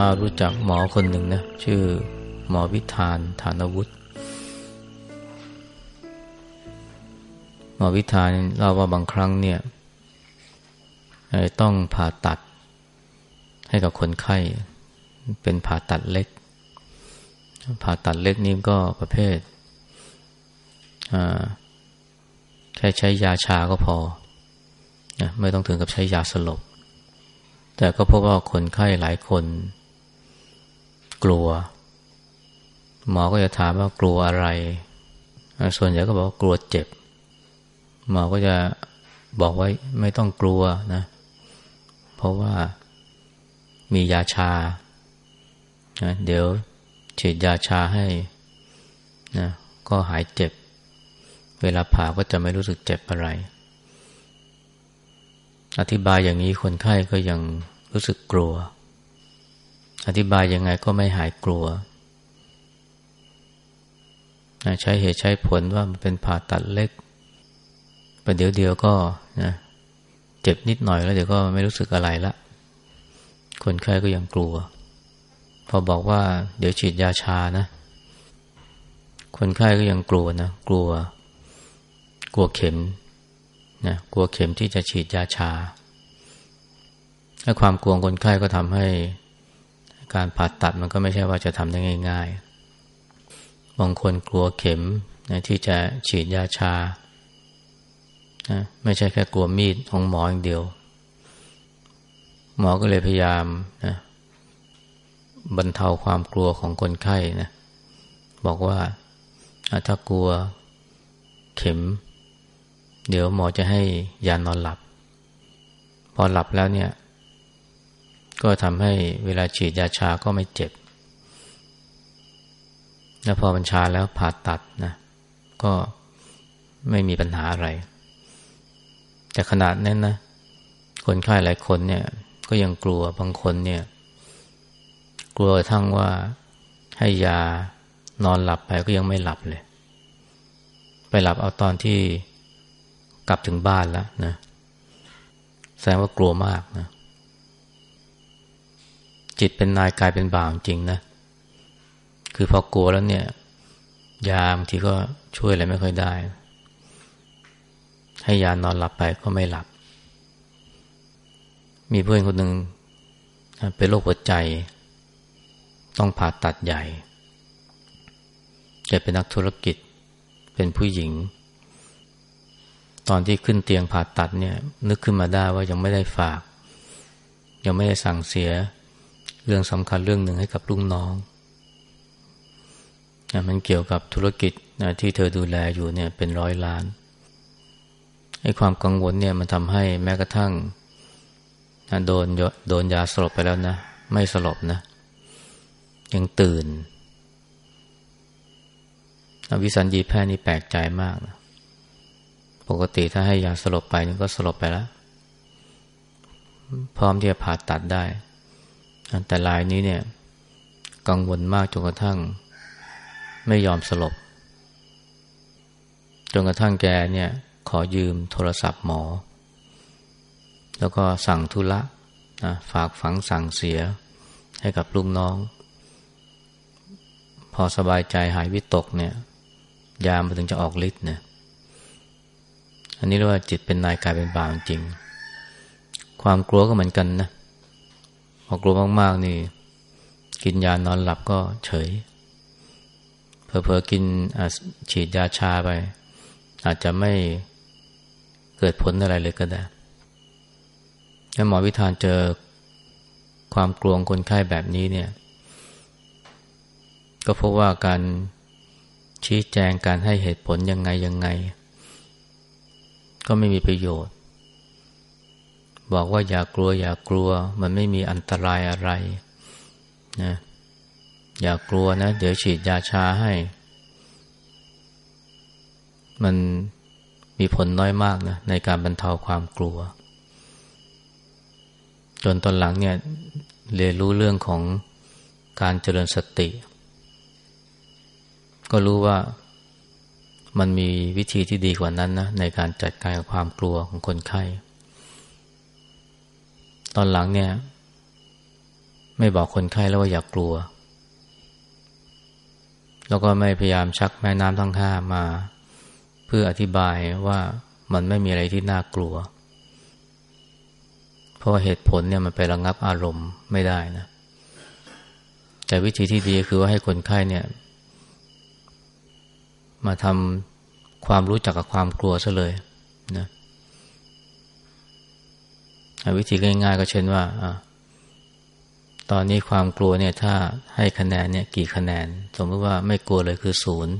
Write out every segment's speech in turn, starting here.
มารู้จักหมอคนหนึ่งนะชื่อหมอวิธานฐานวุฒิหมอวิธานเล่าว่าบางครั้งเนี่ยต้องผ่าตัดให้กับคนไข้ เป็นผ่าตัดเล็ก ผ่าตัดเล็กนี้ก็ประเภทแค่ใช้ยาชาก็พอนะไม่ต้องถึงกับใช้ยาสลบ แต่ก็พบว่าคนไข้หลายคน กลัว หมอก็จะถามว่ากลัวอะไร ส่วนใหญ่ก็บอกว่ากลัวเจ็บ หมอก็จะบอกไว้ไม่ต้องกลัวนะ เพราะว่ามียาชานะเดี๋ยวฉีดยาชาให้นะก็หายเจ็บ เวลาผ่าก็จะไม่รู้สึกเจ็บอะไร อธิบายอย่างนี้คนไข้ก็ยังรู้สึกกลัว อธิบายยังไงก็ไม่หายกลัว ใช้เหตุใช้ผลว่ามันเป็นผ่าตัดเล็กประเดี๋ยวเดียวก็นะเจ็บนิดหน่อยแล้วเดี๋ยวก็ไม่รู้สึกอะไรละคนไข้ก็ยังกลัว พอบอกว่า เดี๋ยวฉีดยาชานะ คนไข้ก็ยังกลัวนะ กลัว กลัวเข็มนะกลัวเข็มที่จะฉีดยาชาถ้าความกลัวคนไข้ก็ทำให้ การผ่าตัดมันก็ไม่ใช่ว่าจะทำได้ง่าย ๆ บางคนกลัวเข็มนะที่จะฉีดยาชานะไม่ใช่แค่กลัวมีดของหมออย่างเดียว หมอก็เลยพยายามนะบรรเทาความกลัวของคนไข้นะบอกว่าถ้ากลัวเข็ม เดี๋ยวหมอจะให้ยานอนหลับ พอหลับแล้วเนี่ย ก็ทำให้เวลาฉีดยาชาก็ไม่เจ็บ แล้วพอบัญชาแล้วผ่าตัดนะ ก็ไม่มีปัญหาอะไร แต่ขนาดนั้นนะ คนไข้หลายคนเนี่ย ก็ยังกลัวบางคนเนี่ย กลัวทั้งว่าให้ยานอนหลับไปก็ยังไม่หลับเลย ไปหลับเอาตอนที่กลับถึงบ้านแล้วนะแสดงว่ากลัวมากนะ จิตเป็นนายกายเป็นบ่าวจริงนะ คือพอกลัวแล้วเนี่ย ยาบางทีก็ช่วยอะไรไม่ค่อยได้ ให้ยานอนหลับไปก็ไม่หลับ มีเพื่อนคนหนึ่งเป็นโรคหัวใจ ต้องผ่าตัดใหญ่แกเป็นนักธุรกิจ เป็นผู้หญิง ตอนที่ขึ้นเตียงผ่าตัดเนี่ย นึกขึ้นมาได้ว่ายังไม่ได้ฝาก ยังไม่ได้สั่งเสีย เรื่องสำคัญเรื่องหนึ่งให้กับลุงน้องมันเกี่ยวกับธุรกิจที่เธอดูแลอยู่เนี่ยเป็นร้อยล้านไอ้ความกังวลเนี่ยมันทำให้แม้กระทั่งโดนโดนยาสลบไปแล้วนะ ไม่สลบนะ ยังตื่นวิสัญญีแพทย์นี่แปลกใจมากนะปกติถ้าให้ยาสลบไปนี่ก็สลบไปแล้ว พร้อมที่จะผ่าตัดได้ แต่ลายนี้เนี่ยกังวลมากจนกระทั่ง ไม่ยอมสลบ จนกระทั่งแกเนี่ย ขอยืมโทรศัพท์หมอ แล้วก็สั่งธุระนะฝากฝังสั่งเสียให้กับลูกน้อง พอสบายใจหายวิตกเนี่ย ยามมาถึงจะออกฤทธิ์เนี่ยอันนี้เรียกว่าจิตเป็นนายกายเป็นบ่าวจริง ความกลัวก็เหมือนกันนะ พอกลัวมากๆนี่ กินยานอนหลับก็เฉยเพอเพอกินฉีดยาชาไป อาจจะไม่เกิดผลอะไรเลยก็ได้ถ้าหมอวิธานเจอความกลัวคนไข้แบบนี้เนี่ย ก็พบว่าการชี้แจงการให้เหตุผลยังไงยังไง ก็ไม่มีประโยชน์ บอกว่าอย่ากลัว อย่ากลัว มันไม่มีอันตรายอะไรนะอย่ากลัวนะ เดี๋ยวฉีดยาชาให้ มันมีผลน้อยมากนะในการบรรเทาความกลัว จนตอนหลังเนี่ยเรียนรู้เรื่องของการเจริญสติ ก็รู้ว่ามันมีวิธีที่ดีกว่านั้นนะในการจัดการกับความกลัวของคนไข้ ตอนหลังเนี่ย ไม่บอกคนไข้แล้วว่าอย่ากกลัว แล้วก็ไม่พยายามชักแม่น้ำทั้งห้ามา เพื่ออธิบายว่ามันไม่มีอะไรที่น่ากลัว เพราะเหตุผลเนี่ยมันไประงับอารมณ์ไม่ได้นะ แต่วิธีที่ดีคือว่าให้คนไข้เนี่ย มาทำความรู้จักกับความกลัวซะเลยนะ วิธีง่ายๆก็เช่นว่าอตอนนี้ความกลัวเนี่ยถ้าให้คะแนนเนี่ยกี่คะแนน สมมติว่าไม่กลัวเลยคือศูนย์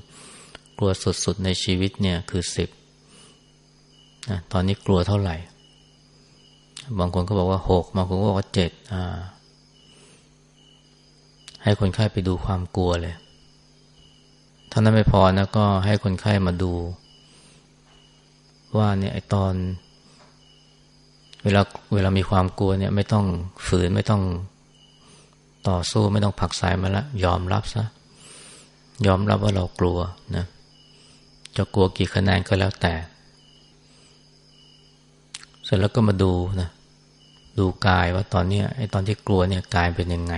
กลัวสุดๆในชีวิตเนี่ยคือสิบนะตอนนี้กลัวเท่าไหร่ บางคนก็บอกว่าหกบางคนก็บอกว่าเจ็ดให้คนไข้ไปดูความกลัวเลยถ้านั้นไม่พอนะก็ให้คนไข้มาดู ว่าเนี่ยไอตอน เวลาเวลามีความกลัวเนี่ย ไม่ต้องฝืนไม่ต้องต่อสู้ไม่ต้องผักสายมาละยอมรับซะยอมรับว่าเรากลัวนะจะกลัวกี่คะแนนก็แล้วแต่ เสร็จแล้วก็มาดูนะดูกายว่าตอนนี้ไอ้ตอนที่กลัวเนี่ยกายเป็นยังไง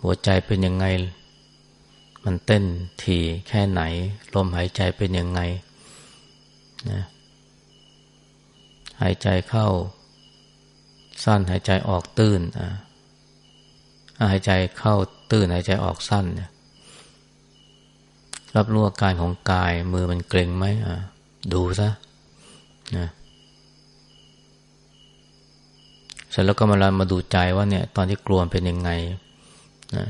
หัวใจเป็นยังไง มันเต้นถี่แค่ไหน ลมหายใจเป็นยังไงนะ หายใจเข้า สั้นหายใจออกตื้นอ่าหายใจเข้าตื้นหายใจออกสั้นเนี่ยรับรู้อาการของกายมือมันเกร็งไหมอะดูซะนะเสร็จแล้วก็มาลมาดูใจว่าเนี่ย ตอนที่กลัวเป็นยังไงนะ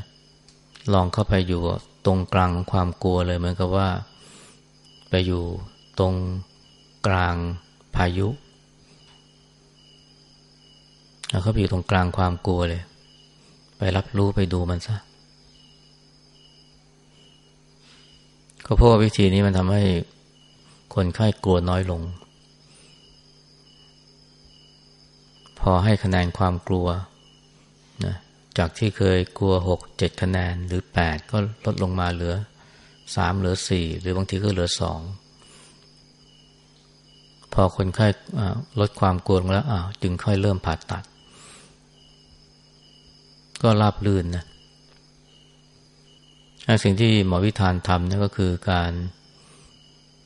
ลองเข้าไปอยู่ตรงกลางความกลัวเลยเหมือนกับว่า ไปอยู่ตรงกลางพายุ เขาไปอยู่ตรงกลางความกลัวเลย ไปรับรู้ไปดูมันซะก็เพราะว่าวิธีนี้มันทำให้คนไข้กลัวน้อยลง พอให้คะแนนความกลัวนะจากที่เคยกลัวหกเจ็ดคะแนนหรือแปดก็ลดลงมาเหลือสามเหลือสี่หรือบางทีก็เหลือสองพอคนไข้ลดความกลัวลงแล้วจึงค่อยเริ่มผ่าตัด ก็ราบลื่นนะสิ่งที่หมอวิธานทำนั่นก็คือการ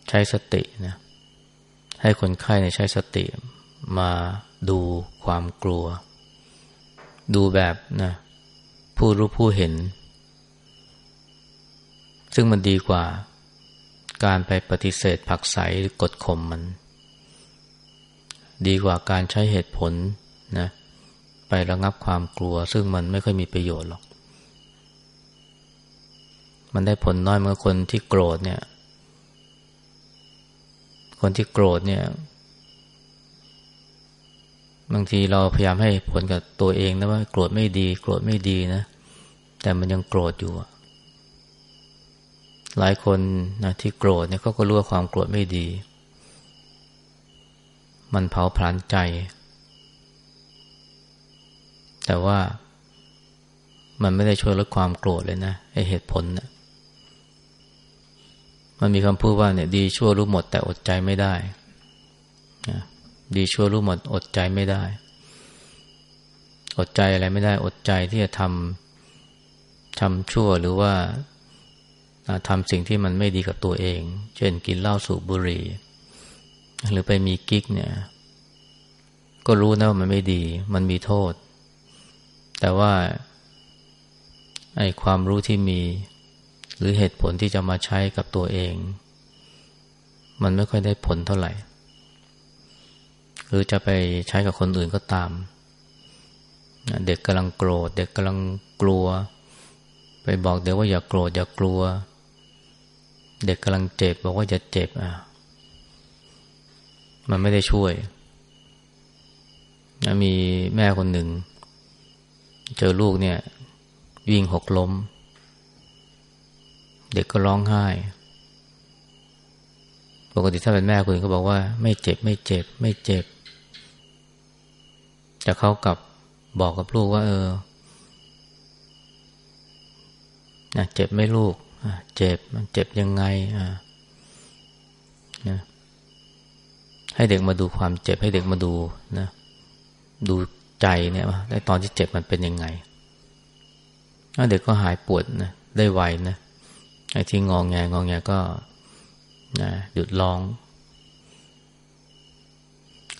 ใช้สตินะให้คนไข้ในใช้สติมาดูความกลัว ดูแบบนะผู้รู้ผู้เห็น ซึ่งมันดีกว่าการไปปฏิเสธผักใสหรือกดข่มมัน ดีกว่าการใช้เหตุผลนะ ไประงับความกลัว ซึ่งมันไม่ค่อยมีประโยชน์หรอก มันได้ผลน้อยเมื่อคนที่โกรธเนี่ย คนที่โกรธเนี่ย บางทีเราพยายามให้ผลกับตัวเองนะว่า โกรธไม่ดี โกรธไม่ดีนะ แต่มันยังโกรธอยู่ หลายคนนะที่โกรธเนี่ยเขาก็รู้ว่าความโกรธไม่ดี มันเผาผลาญใจ แต่ว่ามันไม่ได้ช่วยลดความโกรธเลยนะไอเหตุผลนะมันมีคำพูดว่าเนี่ย ดีชั่วรู้หมด แต่อดใจไม่ได้นะดีชั่วรู้หมด อดใจไม่ได้ อดใจอะไรไม่ได้ อดใจที่จะทำทำชั่วหรือว่าทำสิ่งที่มันไม่ดีกับตัวเอง เช่นกินเหล้าสูบบุหรี่ หรือไปมีกิ๊กเนี่ย ก็รู้นะว่ามันไม่ดี มันมีโทษ แต่ว่าไอ้ความรู้ที่มี หรือเหตุผลที่จะมาใช้กับตัวเอง มันไม่ค่อยได้ผลเท่าไหร่ หรือจะไปใช้กับคนอื่นก็ตาม เด็กกำลังโกรธ เด็กกำลังกลัว ไปบอกเด็กว่าอย่าโกรธอย่ากลัว เด็กกำลังเจ็บบอกว่าอย่าเจ็บอะมันไม่ได้ช่วย มีแม่คนหนึ่ง เจอลูกเนี่ย วิ่งหกล้ม เด็กก็ร้องไห้ ปกติถ้าเป็นแม่คุณก็บอกว่า ไม่เจ็บไม่เจ็บ ไม่เจ็บ แต่เขากับบอกกับลูกว่า เออนะเจ็บไม่ลูกเจ็บมันเจ็บยังไงอ่านะให้เด็กมาดูความเจ็บให้เด็กมาดูนะ ดู ใจเนี่ยในตอนที่เจ็บมันเป็นยังไงเด็กก็หายปวดนะได้ไวนะไอ้ที่งองแงงองแงก็นะหยุดร้อง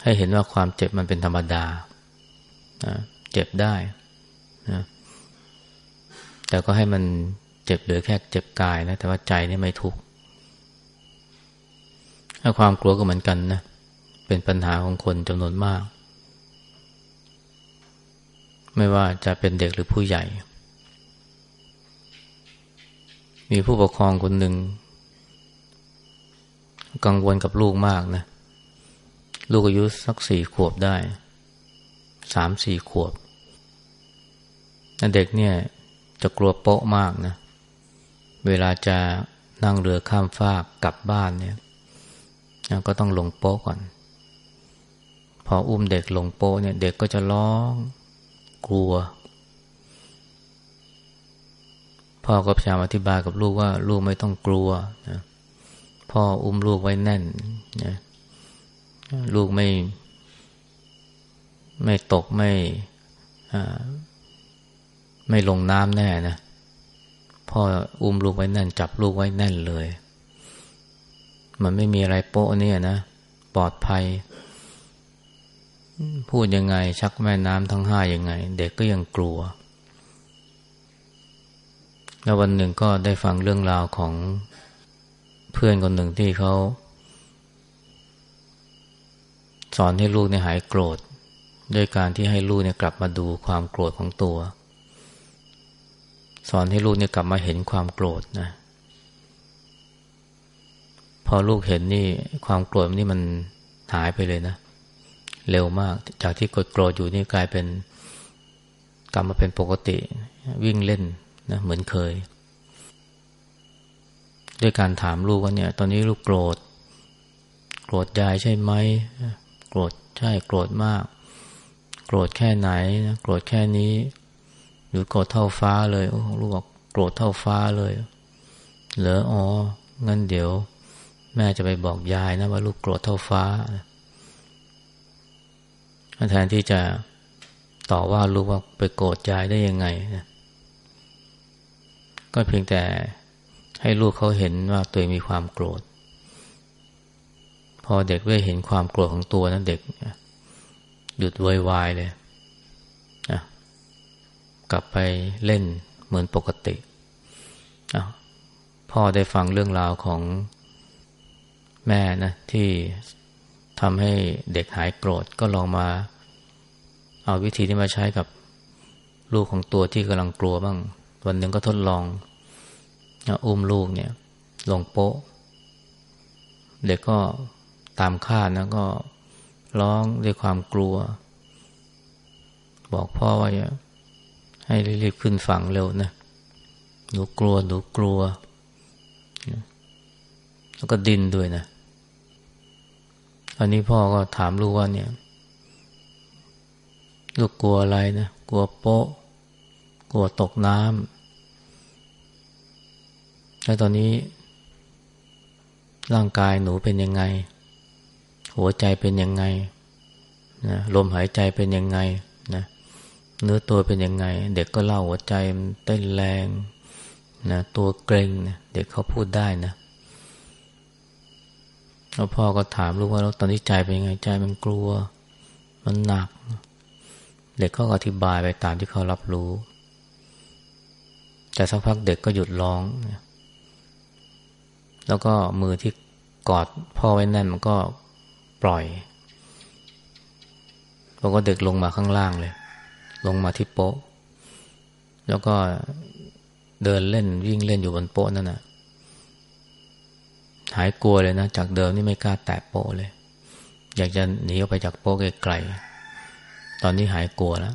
ให้เห็นว่าความเจ็บมันเป็นธรรมดานะเจ็บได้นะแต่ก็ให้มันเจ็บเหลือแค่เจ็บกายนะ แต่ว่าใจนี่ไม่ทุกข์ถ้าความกลัวก็เหมือนกันนะเป็นปัญหาของคนจำนวนมาก ไม่ว่าจะเป็นเด็กหรือผู้ใหญ่ มีผู้ปกครองคนหนึ่ง กังวลกับลูกมากนะ ลูกอายุสักสี่ขวบได้ สามสี่ขวบ เด็กเนี่ยจะกลัวโป๊ะมากนะ เวลาจะนั่งเรือข้ามฟากกลับบ้านเนี่ยก็ต้องลงโป๊ะก่อน พออุ้มเด็กลงโป๊ะเนี่ย เด็กก็จะร้อง กลัว พ่อก็พยายามอธิบายกับลูกว่า ลูกไม่ต้องกลัวนะพ่ออุ้มลูกไว้แน่นนะลูกไม่ ไม่ตกไม่ไม่ลงน้ำแน่นะพ่ออุ้มลูกไว้แน่น จับลูกไว้แน่นเลย มันไม่มีอะไรโป๊ะเนี่ยนะ ปลอดภัย พูดยังไง ชักแม่น้ำทั้งห้ายังไง เด็กก็ยังกลัว แล้ววันหนึ่งก็ได้ฟังเรื่องราวของเพื่อนคนหนึ่งที่เขา สอนให้ลูกเนี่ยหายโกรธด้วยการที่ให้ลูกเนี่ยกลับมาดูความโกรธของตัว สอนให้ลูกเนี่ยกลับมาเห็นความโกรธนะ พอลูกเห็นนี่ความโกรธนี่มันหายไปเลยนะเเร็วมาก จากที่กดโกรธอยู่นี่กลายเป็นกลับมาเป็นปกติ วิ่งเล่นนะเหมือนเคย ด้วยการถามลูกว่าเนี่ย ตอนนี้ลูกโกรธ โกรธยายใช่ไหมโกรธใช่โกรธมาก โกรธแค่ไหนนะโกรธแค่นี้ หรือโกรธเท่าฟ้าเลยโอ้ลูกบอกโกรธเท่าฟ้าเลยเหรออ๋องั้นเดี๋ยว แม่จะไปบอกยายนะว่าลูกโกรธเท่าฟ้า แทนที่จะต่อว่าลูกว่าไปโกรธยายได้ยังไงนะก็เพียงแต่ให้ลูกเขาเห็นว่าตัวเองมีความโกรธ พอเด็กได้เห็นความโกรธของตัวนั้นเด็กหยุดวอยวายเลยกลับไปเล่นเหมือนปกติพ่อได้ฟังเรื่องราวของแม่นะที่ ทำให้เด็กหายโกรธก็ลองมา เอาวิธีนี้มาใช้กับลูกของตัวที่กำลังกลัวบ้าง วันหนึ่งก็ทดลองอุ้มลูกเนี่ย ลงโป๊ะ เด็กก็ตามคาดนะก็ร้องด้วยความกลัว บอกพ่อว่าให้รีบขึ้นฝั่งเร็วนะหนูกลัวหนูกลัว แล้วก็ดินด้วยนะ ตอนนี้พ่อก็ถามลูกว่าเนี่ย ลูกกลัวอะไรนะ กลัวโป๊ะ กลัวตกน้ำแล้วตอนนี้ ร่างกายหนูเป็นยังไง หัวใจเป็นยังไงนะลมหายใจเป็นยังไงนะเนื้อตัวเป็นยังไง เด็กก็เล่าหัวใจมันเต้นแรงนะตัวเกรงนะเด็กเขาพูดได้นะ แล้วพ่อก็ถามลูกว่าแล้วตอนนี้ใจเป็นยังไงใจมันกลัว มันหนัก เด็กก็อธิบายไปตามที่เขารับรู้ แต่สักพักเด็กก็หยุดร้อง แล้วก็มือที่กอดพ่อไว้แน่นมันก็ปล่อยแล้วก็เด็กลงมาข้างล่างเลย ลงมาที่โป๊ะ แล้วก็เดินเล่นวิ่งเล่นอยู่บนโป๊ะนั่นนะ หายกลัวเลยนะ จากเดิมนี่ไม่กล้าแตะโปะเลย อยากจะหนีออกไปจากโปะไกลๆตอนนี้หายกลัวแล้ว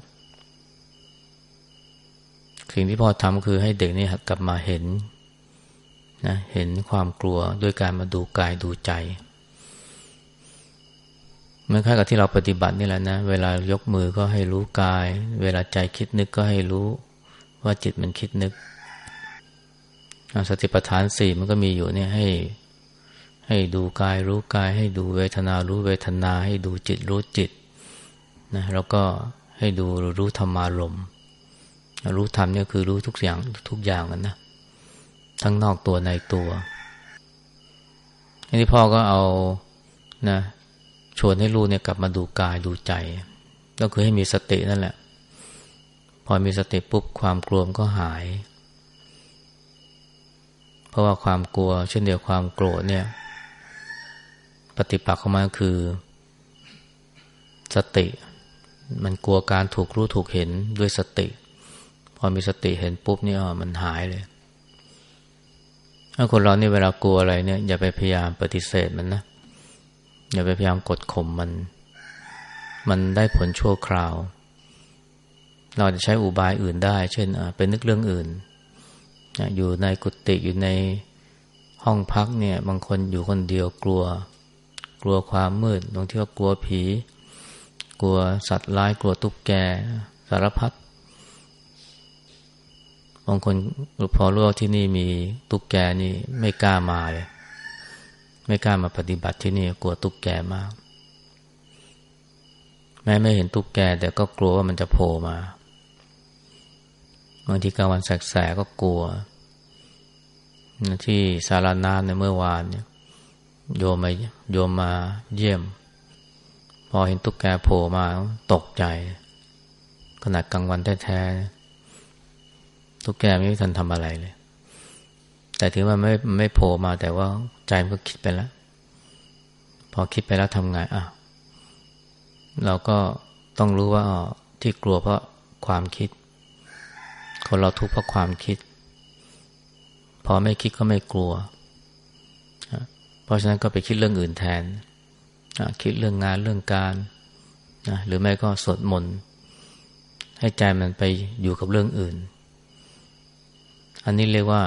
สิ่งที่พ่อทำคือให้เด็กนี่กลับมาเห็นนะเห็นความกลัวด้วยการมาดูกายดูใจเหมือนคกับที่เราปฏิบัตินี่แหละนะ เวลายกมือก็ให้รู้กาย เวลาใจคิดนึกก็ให้รู้ว่าจิตมันคิดนึกสติปัฏฐานสี่มันก็มีอยู่เนี่ยให้ ให้ดูกายรู้กาย ให้ดูเวทนารู้เวทนา ให้ดูจิตรู้จิตนะแล้วก็ให้ดูรู้ธรรมารมรู้ธรรมเนี่ยคือรู้ทุกอย่างทุกอย่างกันนะทั้งนอกตัวในตัวอันนี้พ่อก็เอานะชวนให้ลูกเนี่ยกลับมาดูกายดูใจ ก็คือให้มีสตินั่นแหละ พอมีสติปุ๊บความกลัวก็หาย เพราะว่าความกลัวเช่นเดียวความโกรธเนี่ย ปฏิปักษ์ของมันคือ สติ มันกลัวการถูกรู้ถูกเห็นด้วยสติ พอมีสติเห็นปุ๊บเนี่ยมันหายเลยถ้าคนเรานี่เวลากลัวอะไรเนี่ยอย่าไปพยายามปฏิเสธมันนะอย่าไปพยายามกดข่มมัน มันได้ผลชั่วคราว เราจะใช้อุบายอื่นได้ เช่นเป็นนึกเรื่องอื่น อยู่ในกุฏิอยู่ในห้องพักเนี่ย บางคนอยู่คนเดียวกลัว กลัวความมืดบางทีก็กลัวผี กลัวสัตว์ร้าย กลัวตุ๊กแกสารพัดบางคนพอรู้ว่าที่นี่มีตุ๊กแกนี่ไม่กล้ามาเลย ไม่กล้ามาปฏิบัติที่นี่กลัวตุ๊กแกมาก แม้ไม่เห็นตุ๊กแก แต่ก็กลัวว่ามันจะโผล่มาบางทีกลางวันแสกๆก็กลัว ที่สารานาในเมื่อวานเนี่ย โยมมาโยมมาเยี่ยม พอเห็นตุ๊กแกโผล่มาตกใจ ขนาดกลางวันแท้ๆตุ๊กแกไม่ทันทำอะไรเลย แต่ถือว่าไม่ไม่โผล่มาแต่ว่าใจมันก็คิดไปแล้ว พอคิดไปแล้วทำไงอะเราก็ต้องรู้ว่าที่กลัวเพราะความคิด คนเราทุกข์เพราะความคิด พอไม่คิดก็ไม่กลัว เพราะฉะนั้นก็ไปคิดเรื่องอื่นแทน คิดเรื่องงานเรื่องการหรือไม่ก็สวดมนต์ให้ใจมันไปอยู่กับเรื่องอื่น อันนี้เรียกว่า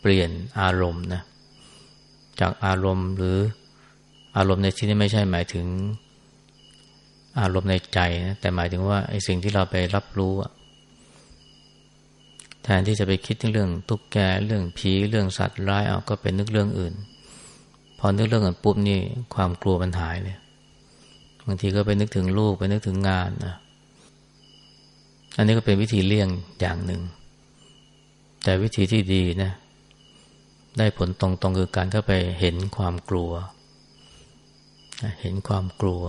เปลี่ยนอารมณ์นะจากอารมณ์หรืออารมณ์ในที่นี้ไม่ใช่หมายถึงอารมณ์ในใจนะแต่หมายถึงว่าไอ้สิ่งที่เราไปรับรู้แทนที่จะไปคิดเรื่องตุ๊กแกเรื่องผีเรื่องสัตว์ร้ายเอาก็เป็นนึกเรื่องอื่น อนึกเรื่องอื่นปุ๊บนี่ความกลัวมันหายเลยบางทีก็ไปนึกถึงลูกไปนึกถึงงานนะอันนี้ก็เป็นวิธีเลี่ยงอย่างหนึ่ง แต่วิธีที่ดีนะ ได้ผลตรงๆคือการเข้าไปเห็นความกลัว เห็นความกลัว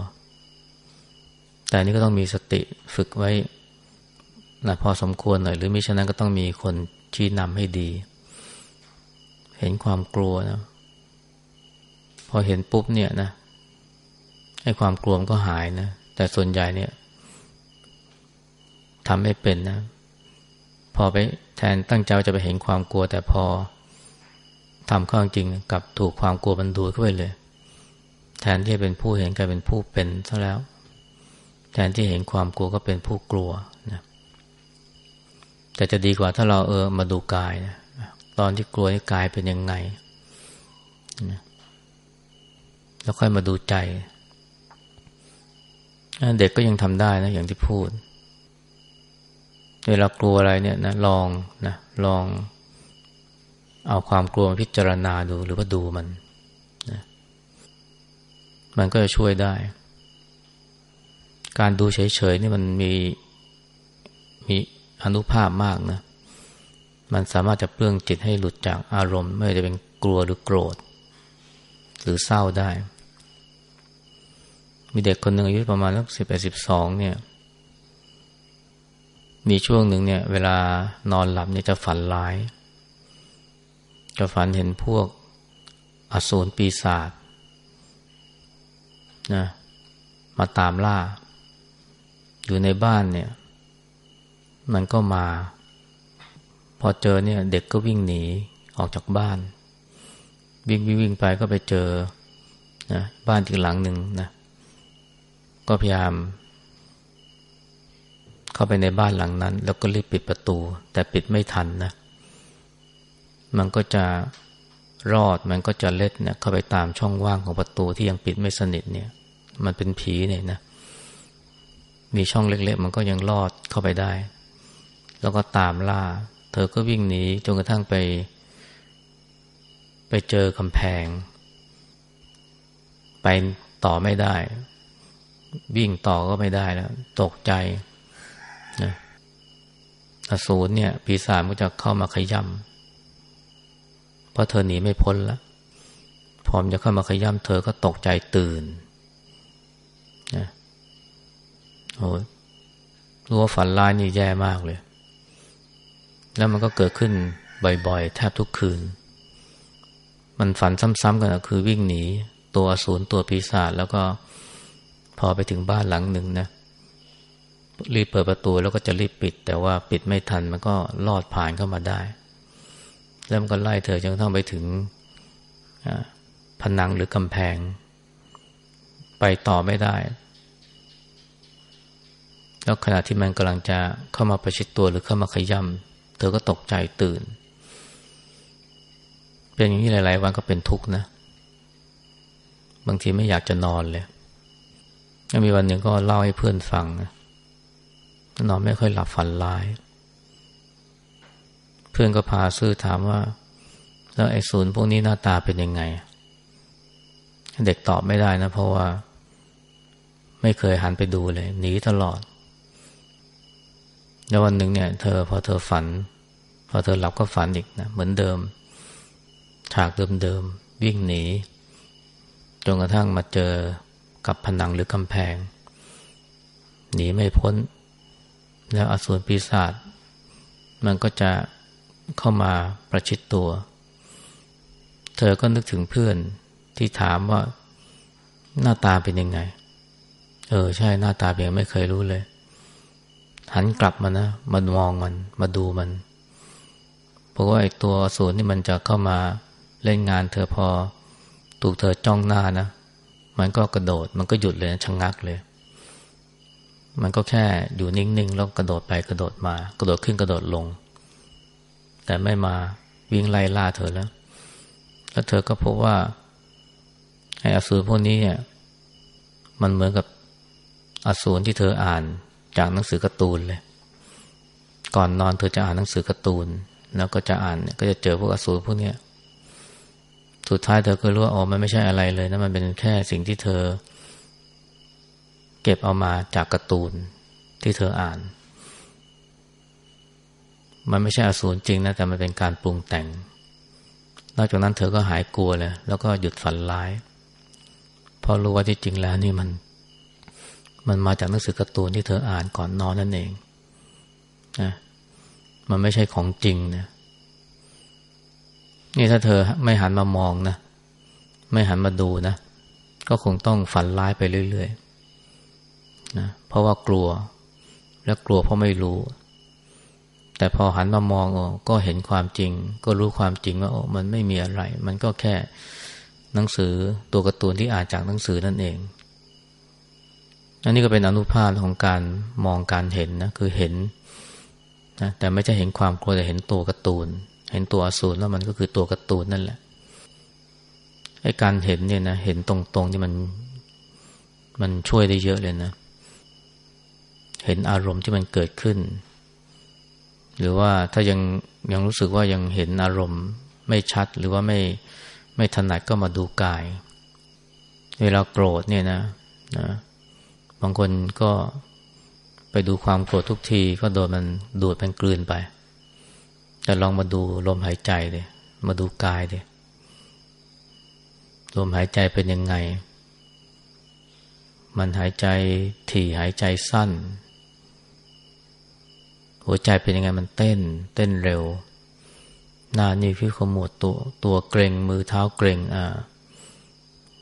แต่นี้ก็ต้องมีสติฝึกไว้นะพอสมควรหน่อย หรือมิฉะนั้นก็ต้องมีคนชี้นำให้ดี เห็นความกลัวนะ พอเห็นปุ๊บเนี่ยนะให้ความกลัวมันก็หายนะ แต่ส่วนใหญ่เนี่ยทำไม่เป็นนะ พอไปแทนตั้งใจจะไปเห็นความกลัว แต่พอทำข้อจริงกับถูกความกลัวมันดูดเข้าไปเลย แทนที่จะเป็นผู้เห็นกลายเป็นผู้เป็นซะแล้ว แทนที่เห็นความกลัวก็เป็นผู้กลัวนะแต่จะดีกว่าถ้าเราเออมาดูกายนะตอนที่กลัวนี่กายเป็นยังไงนะ แล้วค่อยมาดูใจ เด็กก็ยังทำได้นะ อย่างที่พูด เวลากลัวอะไรเนี่ยนะลองนะลอง เอาความกลัวมาพิจารณาดูหรือว่าดูมันนะมันก็จะช่วยได้ การดูเฉยๆนี่มันมีมีอนุภาพมากนะ มันสามารถจะเปลื้องจิตให้หลุดจากอารมณ์ ไม่ว่าจะเป็นกลัวหรือโกรธ หรือเศร้าได้ มีเด็กคนหนึ่งอายุประมาณสักสิบแปดสิบสองเนี่ย มีช่วงหนึ่งเนี่ย เวลานอนหลับเนี่ยจะฝันร้าย จะฝันเห็นพวกอสูรปีศาจนะมาตามล่า อยู่ในบ้านเนี่ย มันก็มา พอเจอเนี่ย เด็กก็วิ่งหนีออกจากบ้าน วิ่งวิ่งวิ่งไปก็ไปเจอนะบ้านอีกหลังหนึ่งนะ ก็พยายาม เข้าไปในบ้านหลังนั้น แล้วก็รีบปิดประตู แต่ปิดไม่ทันนะ มันก็จะรอดมันก็จะเล็ดเนี่ยเข้าไปตามช่องว่างของประตูที่ยังปิดไม่สนิทเนี่ย มันเป็นผีเนี่ยนะ มีช่องเล็กๆ มันก็ยังรอดเข้าไปได้ แล้วก็ตามล่า เธอก็วิ่งหนีจนกระทั่งไป ไปเจอกำแพง ไปต่อไม่ได้ วิ่งต่อก็ไม่ได้แล้ว ตกใจนะอสูรเนี่ย ปีศาจก็จะเข้ามาขย่ำเพราะเธอหนีไม่พ้นแล้วพร้อมจะเข้ามาขย่ำเธอก็ตกใจตื่นนะโอ้รู้ว่าฝันร้ายนี่แย่มากเลย แล้วมันก็เกิดขึ้นบ่อยๆ แทบทุกคืน มันฝันซ้ำๆกันคือวิ่งหนี ตัวอสูรตัวปีศาจแล้วก็ พอไปถึงบ้านหลังหนึ่งนะรีบเปิดประตูแล้วก็จะรีบปิด แต่ว่าปิดไม่ทันมันก็ลอดผ่านเข้ามาได้ แล้วมันก็ไล่เธอจนกระทั่งไปถึงผนังหรือกำแพง ไปต่อไม่ได้ แล้วขณะที่มันกำลังจะเข้ามาประชิดตัวหรือเข้ามาขย่ำเธอก็ตกใจตื่น เป็นอย่างนี้หลาย ๆ วันก็เป็นทุกข์นะ บางทีไม่อยากจะนอนเลย แล้วมีวันหนึ่งก็เล่าให้เพื่อนฟังนะนอนไม่ค่อยหลับฝันร้าย เพื่อนก็พาซื้อถามว่า แล้วไอ้ศูนย์พวกนี้หน้าตาเป็นยังไง เด็กตอบไม่ได้นะ เพราะว่า ไม่เคยหันไปดูเลย หนีตลอด แล้ววันหนึ่งเนี่ย เธอพอเธอฝัน พอเธอหลับก็ฝันอีกนะเหมือนเดิม ฉากเดิมๆวิ่งหนีจนกระทั่งมาเจอ กับผนังหรือกำแพง หนีไม่พ้น แล้วอสูรปีศาจมันก็จะเข้ามาประชิดตัว เธอก็นึกถึงเพื่อนที่ถามว่าหน้าตาเป็นยังไง เออ ใช่หน้าตาเพียงไม่เคยรู้เลย หันกลับมานะมามองมัน มาดูมัน เพราะว่าไอ้ตัวอสูรนี่มันจะเข้ามาเล่นงานเธอพอ ถูกเธอจ้องหน้านะ มันก็กระโดด มันก็หยุดเลยนะชะงงักเลย มันก็แค่อยู่นิ่งๆแล้วกระโดดไปกระโดดมา กระโดดขึ้นกระโดดลง แต่ไม่มาวิ่งไล่ล่าเธอแล้ว แล้วเธอก็พบว่าไอ้อสูรพวกนี้เนี่ยมันเหมือนกับอสูรที่เธออ่านจากหนังสือการ์ตูนเลย ก่อนนอนเธอจะอ่านหนังสือการ์ตูน แล้วก็จะอ่านก็จะเจอพวกอสูรพวกนี้ สุดท้ายเธอก็รู้ว่าอ๋อมันไม่ใช่อะไรเลยนะมันเป็นแค่สิ่งที่เธอ เก็บเอามาจากการ์ตูนที่เธออ่าน มันไม่ใช่อสูรจริงนะแต่มันเป็นการปรุงแต่ง นอกจากนั้นเธอก็หายกลัวเลยแล้วก็หยุดฝันร้ายเพราะรู้ว่าที่จริงแล้วนี่มัน มันมาจากหนังสือการ์ตูนที่เธออ่านก่อนนอนนั่นเองนะมันไม่ใช่ของจริงนะ นี่ถ้าเธอไม่หันมามองนะ ไม่หันมาดูนะ ก็คงต้องฝันร้ายไปเรื่อยๆนะเพราะว่ากลัว และกลัวเพราะไม่รู้ แต่พอหันมามองอก็เห็นความจริง ก็รู้ความจริงว่าโอ้มันไม่มีอะไร มันก็แค่หนังสือตัวการ์ตูนที่อ่านจากหนังสือนั่นเองอันนี้ก็เป็นอนุภาพของการมองการเห็นนะคือเห็นนะแต่ไม่ใช่เห็นความกลัวแต่เห็นตัวการ์ตูน เห็นตัวอสูรแล้วมันก็คือตัวกร์ตูนนั่นแหละไอ้การเห็นเนี่ยนะเห็นตรงๆที่มันมันช่วยได้เยอะเลยนะ เห็นอารมณ์ที่มันเกิดขึ้น หรือว่าถ้ายังยังรู้สึกว่ายังเห็นอารมณ์ไม่ชัดหรือว่าไม่ไม่ถนัดก็มาดูกาย เวลาโกรธเนี่ยนะนะบางคนก็ไปดูความโกรธทุกทีก็โดนมันดูดเป็นกลืนไป แต่ลองมาดูลมหายใจเลยมาดูกายเลยลมหายใจเป็นยังไง มันหายใจถี่หายใจสั้น หัวใจเป็นยังไงมันเต้น เต้นเร็ว หน้านี่พี่ขมวดตัวตัวเกรงมือเท้าเกรงอ่า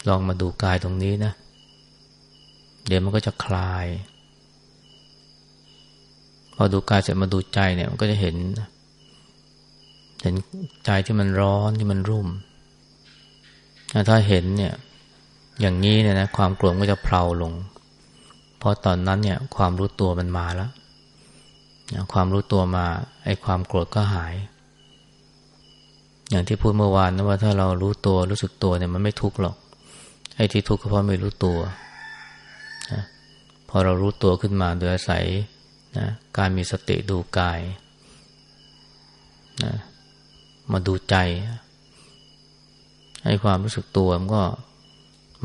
ลองมาดูกายตรงนี้นะ เดี๋ยวมันก็จะคลาย พอดูกายเสร็จมาดูใจเนี่ย มันก็จะเห็น เห็นใจที่มันร้อนที่มันรุ่ม ถ้าเห็นเนี่ย อย่างนี้เนี่ยนะความโกลัวก็จะเพลาลง เพราะตอนนั้นเนี่ย ความรู้ตัวมันมาแล้วความรู้ตัวมา ไอ้ความโกรธก็หาย อย่างที่พูดเมื่อวานนะว่าถ้าเรารู้ตัวรู้สึกตัวเนี่ยมันไม่ทุกข์หรอก ไอ้ที่ทุกข์ก็เพราะไม่รู้ตัวนะพอเรารู้ตัวขึ้นมาโดยอาศัยนะการมีสติดูกายนะ มาดูใจ ให้ความรู้สึกตัวมันก็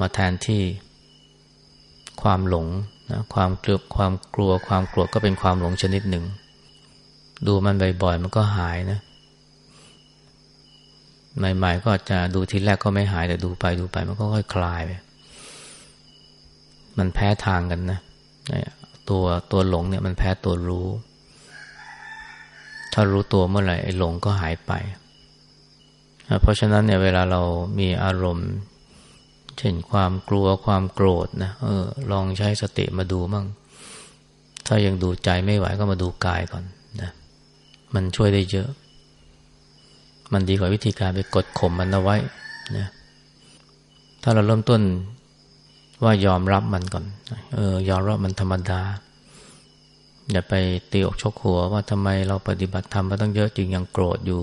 มาแทนที่ความหลงนะความเกลัวความกลัวความกลัวก็เป็นความหลงชนิดหนึ่ง ดูมันบ่อยๆมันก็หายนะใหม่ๆก็จะดูทีแรกก็ไม่หายแต่ดูไปดูไป มันก็ค่อยคลายไปมันแพ้ทางกันนะตัวตัวหลงเนี่ยมันแพ้ตัวรู้ ถ้ารู้ตัวเมื่อไหร่ไอ้หลงก็หายไป เพราะฉะนั้นเนี่ยเวลาเรามีอารมณ์ เช่นความกลัวความโกรธนะเออลองใช้สติมาดูมั่งถ้ายังดูใจไม่ไหวก็มาดูกายก่อนนะมันช่วยได้เยอะ มันดีกว่าวิธีการไปกดข่มมันเอาไว้นะถ้าเราเริ่มต้นว่ายอมรับมันก่อน เออ ยอมรับมันธรรมดา อย่าไปตีอกชกหัวว่าทำไมเราปฏิบัติธรรมมาตั้งเยอะจึงยังโกรธอยู่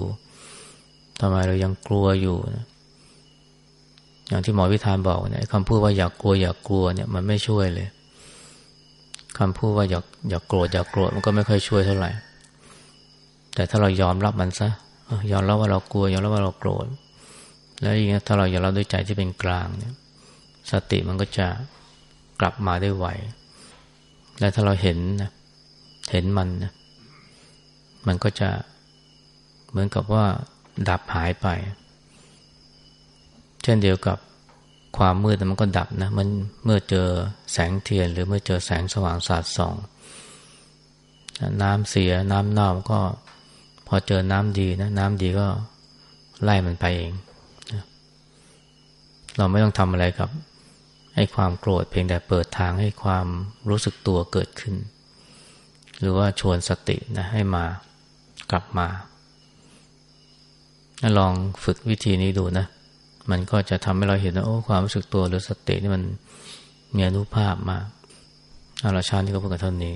ทำไมเรายังกลัวอยู่นะอย่างที่หมอวิธานบอกเนี่ยคำพูดว่าอย่ากกลัวอย่ากกลัวเนี่ยมันไม่ช่วยเลยคำพูดว่าอย่าอย่ากโกรธอย่ากโกรธมันก็ไม่ค่อยช่วยเท่าไหร่ แต่ถ้าเรายอมรับมันซะยอมรับว่าเรากลัวยอมรับว่าเราโกรธแล้วอย่างนี้ถ้าเรายอมรับด้วยใจที่เป็นกลางเนี่ย สติมันก็จะกลับมาได้ไวและถ้าเราเห็นนะเห็นมันนะมันก็จะเหมือนกับว่า ดับหายไป เช่นเดียวกับความมืดมันก็ดับนะมันเมื่อเจอแสงเทียน หรือเมื่อเจอแสงสว่างสาดส่อง น้ำเสียน้ำเน่าก็พอเจอน้ำดีนะน้ำดีก็ไล่มันไปเอง เราไม่ต้องทำอะไรกับให้ความโกรธเพียงแต่เปิดทางให้ความรู้สึกตัวเกิดขึ้น หรือว่าชวนสตินะให้มากลับมา ลองฝึกวิธีนี้ดูนะ มันก็จะทำให้เราเห็นว่าโอ้ความรู้สึกตัวหรือสตินี่มันมีอนุภาพมากเอาละชาตินี้ก็พูดกับเท่านี้